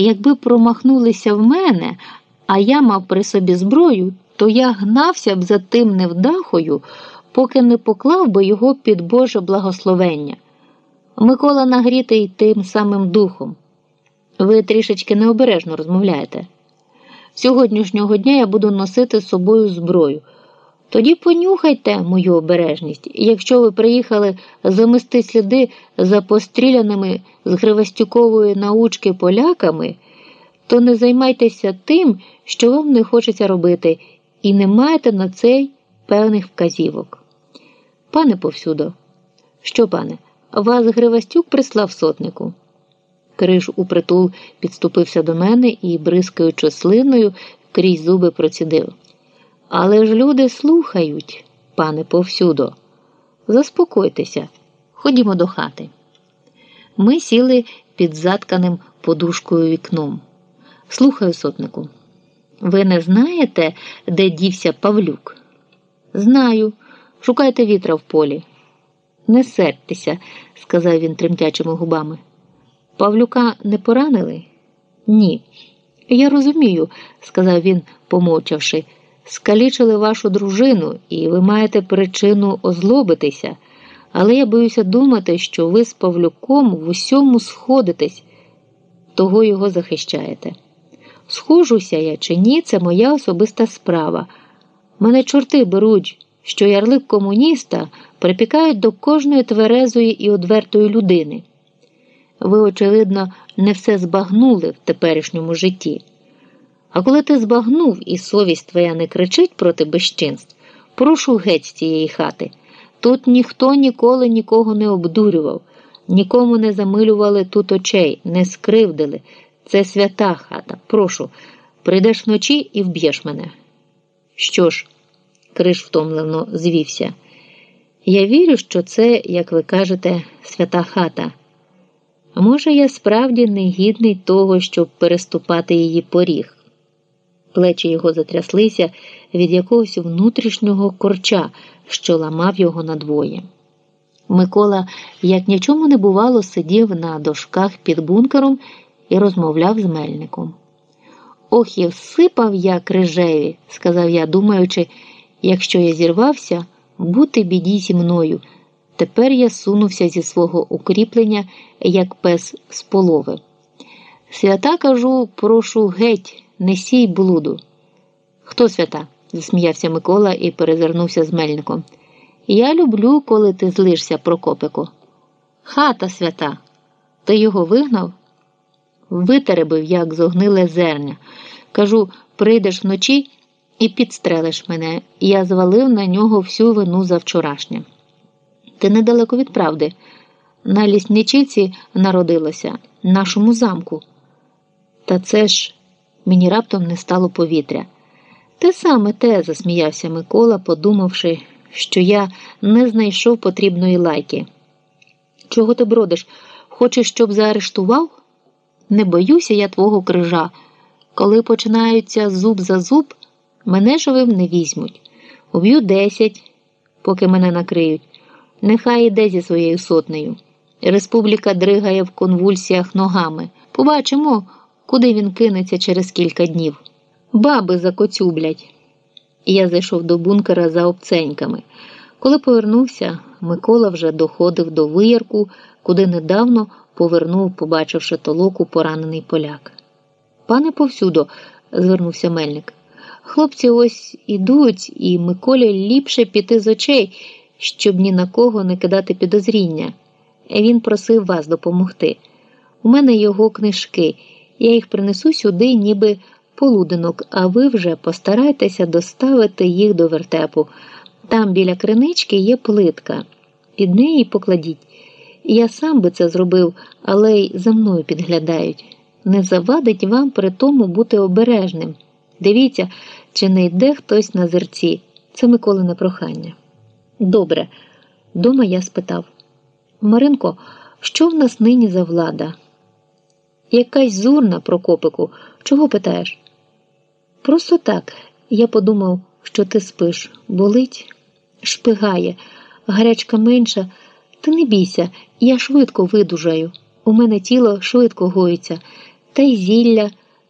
Якби промахнулися в мене, а я мав при собі зброю, то я гнався б за тим невдахою, поки не поклав би його під Боже благословення. Микола нагрітий тим самим духом. Ви трішечки необережно розмовляєте. Сьогоднішнього дня я буду носити з собою зброю. Тоді понюхайте мою обережність. Якщо ви приїхали замести сліди за постріляними з Гривастюкової научки поляками, то не займайтеся тим, що вам не хочеться робити, і не маєте на цей певних вказівок. Пане повсюдо, що, пане, вас Гривастюк прислав сотнику? Криш упритул підступився до мене і, бризкаючи слиною, крізь зуби процідив. Але ж люди слухають, пане повсюдо. Заспокойтеся, ходімо до хати. Ми сіли під затканим подушкою вікном. Слухаю, сотнику. Ви не знаєте, де дівся Павлюк? Знаю. Шукайте вітра в полі. Не сердьтеся, сказав він тремтячими губами. Павлюка не поранили? Ні. Я розумію, сказав він, помовчавши. Скалічили вашу дружину, і ви маєте причину озлобитися, але я боюся думати, що ви з Павлюком в усьому сходитесь, того його захищаєте. Схожуся я чи ні, це моя особиста справа. Мене чорти беруть, що ярлик комуніста припікають до кожної тверезої і одвертої людини. Ви, очевидно, не все збагнули в теперішньому житті. А коли ти збагнув і совість твоя не кричить проти безчинств, прошу геть цієї хати. Тут ніхто ніколи нікого не обдурював, нікому не замилювали тут очей, не скривдили. Це свята хата. Прошу, прийдеш вночі і вб'єш мене. Що ж, Криш втомлено звівся. Я вірю, що це, як ви кажете, свята хата. Може, я справді не гідний того, щоб переступати її поріг. Плечі його затряслися від якогось внутрішнього корча, що ламав його надвоє. Микола, як нічому не бувало, сидів на дошках під бункером і розмовляв з мельником. Ох, і всипав я крижеві, сказав я, думаючи, якщо я зірвався, бути біді зі мною. Тепер я сунувся зі свого укріплення, як пес з полови. Свята кажу, прошу геть, не сій блуду. Хто свята? засміявся Микола і перезирнувся з мельником. Я люблю, коли ти злишся, Прокопику. Хата свята. Ти його вигнав? Витеребив, як зогниле зерня. Кажу, прийдеш вночі і підстрелиш мене. Я звалив на нього всю вину за вчорашнє. Ти недалеко від правди. На лісничиці народилося, нашому замку. Та це ж мені раптом не стало повітря. Те саме те, засміявся Микола, подумавши, що я не знайшов потрібної лайки. Чого ти бродиш? Хочеш, щоб заарештував? Не боюся я твого крижа. Коли починаються зуб за зуб, мене живим не візьмуть. Уб'ю десять, поки мене накриють. Нехай іде зі своєю сотнею. Республіка дригає в конвульсіях ногами. Побачимо, куди він кинеться через кілька днів. Баби закоцюблять. Я зайшов до бункера за обценьками. Коли повернувся, Микола вже доходив до виярку, куди недавно повернув, побачивши толоку поранений поляк. Пане повсюдо, звернувся мельник. Хлопці ось ідуть, і Миколі ліпше піти з очей, щоб ні на кого не кидати підозріння. Він просив вас допомогти. У мене його книжки, я їх принесу сюди, ніби полуденок, а ви вже постарайтеся доставити їх до вертепу. Там біля кринички є плитка. Під неї покладіть. Я сам би це зробив, але й за мною підглядають. Не завадить вам при тому бути обережним. Дивіться, чи не йде хтось на зерці. Це Миколине прохання. Добре, дома я спитав Маринко, що в нас нині за влада? Якась зурна, Прокопику, чого питаєш? Просто так. Я подумав, що ти спиш, болить, шпигає, гарячка менша. Ти не бійся, я швидко видужаю. У мене тіло швидко гоїться. та й зілля